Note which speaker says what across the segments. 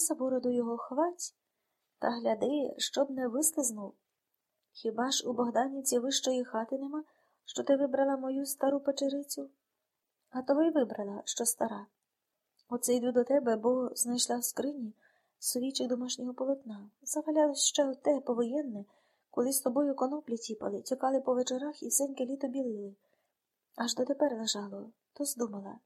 Speaker 1: за бороду його хвать та гляди, щоб не вислизнув. Хіба ж у Богданівці вищої хати нема, що ти вибрала мою стару печерицю? А того й вибрала, що стара. Оце йду до тебе, бо знайшла в скрині совічок домашнього полотна. Завалялось ще оте повоєнне, коли з тобою коноплі тіпали, тікали по вечорах і всеньке літо білили. Аж дотепер лежало, то здумала.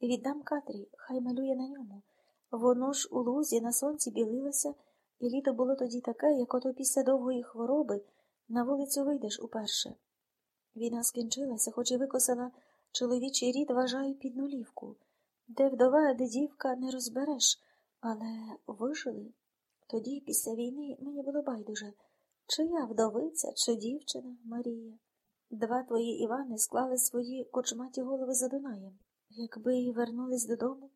Speaker 1: І віддам Катрі, хай малює на ньому. Воно ж у лузі на сонці білилося, і літо було тоді таке, як ото після довгої хвороби на вулицю вийдеш уперше. Війна скінчилася, хоч і викосила чоловічий рід, вважаю, під нулівку, де вдова, де дівка не розбереш, але вижили. Тоді, після війни, мені було байдуже, чи я вдовиця, чи дівчина Марія. Два твої Івани склали свої кочматі голови за Дунаєм. Якби вернулись додому,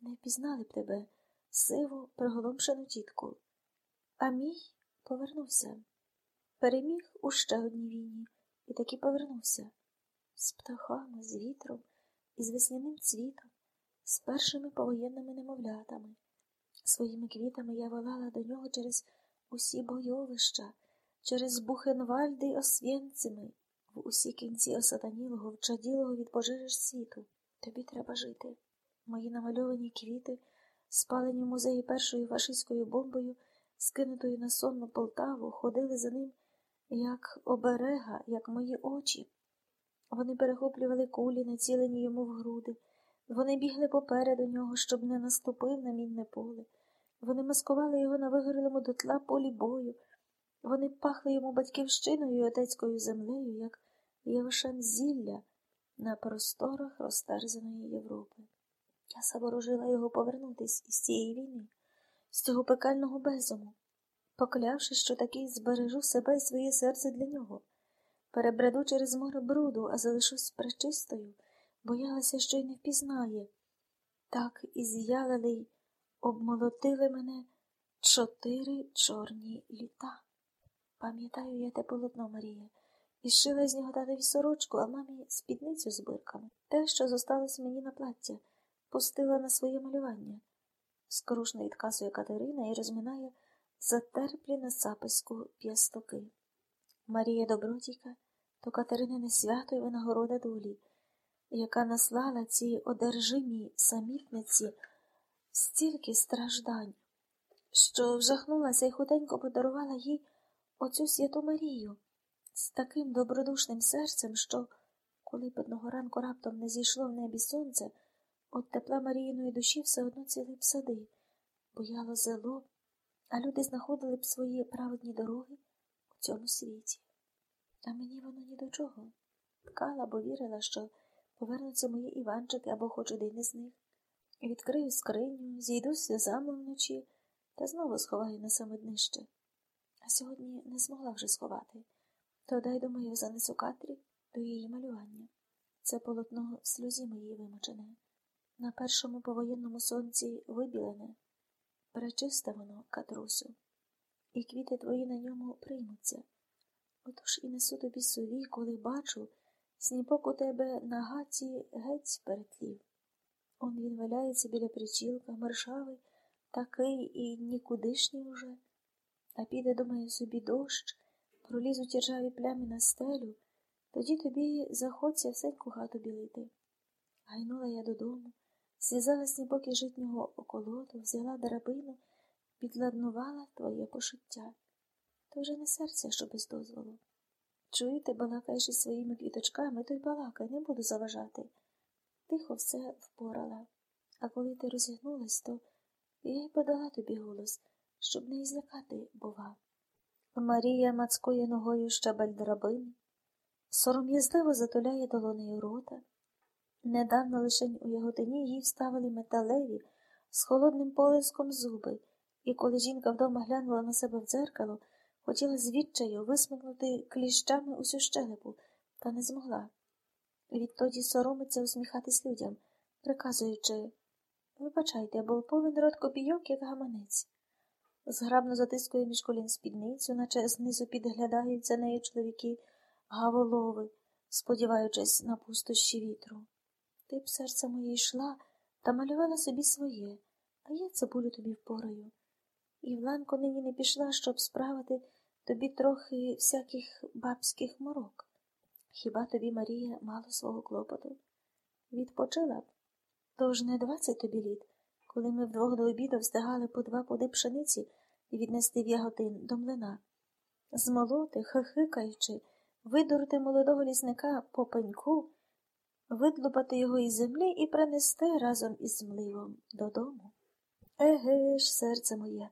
Speaker 1: не впізнали б тебе, сиву, приголомшену тітку. А мій повернувся. Переміг у ще одній війні і таки повернувся з птахами, з вітром і з весняним цвітом, з першими повоєнними немовлятами. Своїми квітами я волала до нього через усі бойовища, через Бухенвальди й Освєнцими, в усі кінці осатанілого, вчаділого від пожежі світу. Тобі треба жити. Мої намальовані квіти, спалені в музеї першою фашистською бомбою, скинутою на сонну Полтаву, ходили за ним, як оберега, як мої очі. Вони перехоплювали кулі, націлені йому в груди. Вони бігли попереду нього, щоб не наступив на мінне поле. Вони маскували його на вигорілому дотла полі бою. Вони пахли йому батьківщиною і отецькою землею, як євшен зілля на просторах розтерзаної Європи. Я заворожила його повернутись із цієї війни, з цього пекального безуму, поклявши, що таки збережу себе і своє серце для нього. Перебреду через море бруду, а залишусь пречистою, боялася, що й не впізнає. Так і з'ялили й обмолотили мене чотири чорні літа. Пам'ятаю я те полотно, Марія, і шила з нього татові сорочку, а мамі спідницю з бирками. Те, що зосталось мені на плаття, пустила на своє малювання. Скорушно відказує Катерина і розминає затерплі на записку п'ястоки. Марія Добродійка то Катеринине свято й винагорода долі, яка наслала цій одержимій самітниці стільки страждань, що вжахнулася і худенько подарувала їй оцю святу Марію з таким добродушним серцем, що, коли б одного ранку раптом не зійшло в небі сонце, от тепла Маріїної душі все одно ціли б сади, бояло зело, а люди знаходили б свої праведні дороги у цьому світі. А мені воно ні до чого. Ткала, бо вірила, що повернуться мої Іванчики або хоч один із них. Відкрию скриню, зійду сльозами вночі та знову сховаю на саме днище. А сьогодні не змогла вже сховати. То дай, думаю, занесу Катрі до її малювання. Це полотно сльозі моїй вимочене. На першому повоєнному сонці вибілене. Перечисте воно, Катрусю, і квіти твої на ньому приймуться. Отож і несу тобі сові, коли бачу, сніпок у тебе на гаці геть перетлів. Он він валяється біля причілка, мершавий, такий і нікудишній уже, а піде, думаю, собі дощ, пролізуть іржаві плями на стелю, тоді тобі захоться всеньку хату білити. Гайнула я додому, зв'язала сніпок житнього околоту, взяла драбину, підладнувала твоє пошиття. То вже не серце, що без дозволу. Чуєте, балакаєш із своїми квіточками, то й балакай, не буду заважати. Тихо все впорала, а коли ти розігнулась, то я й подала тобі голос, щоб не злякати, бува. Марія мацкує ногою щабель драбин, сором'язливо затуляє долонею рота. Недавно лишень у яготині їй вставили металеві з холодним полиском зуби, і коли жінка вдома глянула на себе в дзеркало, хотіла звідчаю висмикнути кліщами усю щелепу, та не змогла. Відтоді соромиться усміхатись людям, приказуючи Вибачайте, бо повен рот копійок, як гаманець. Зграбно затискує між колін спідницю, наче знизу підглядають за нею чоловіки гаволови, сподіваючись на пустощі вітру. Ти б серце моє йшла та малювала собі своє, А я цибулю тобі впораю. І Вланко нині не пішла, щоб справити тобі трохи всяких бабських морок. Хіба тобі, Марія, мало свого клопоту? Відпочила б. Тож не двадцять тобі літ, коли ми вдвох до обіду встигали по два поди пшениці і віднести в яготин до млина. Змолоти, хихикаючи, видурити молодого лісника по пеньку, видлупати його із землі і принести разом із мливом додому. Еге ж, серце моє,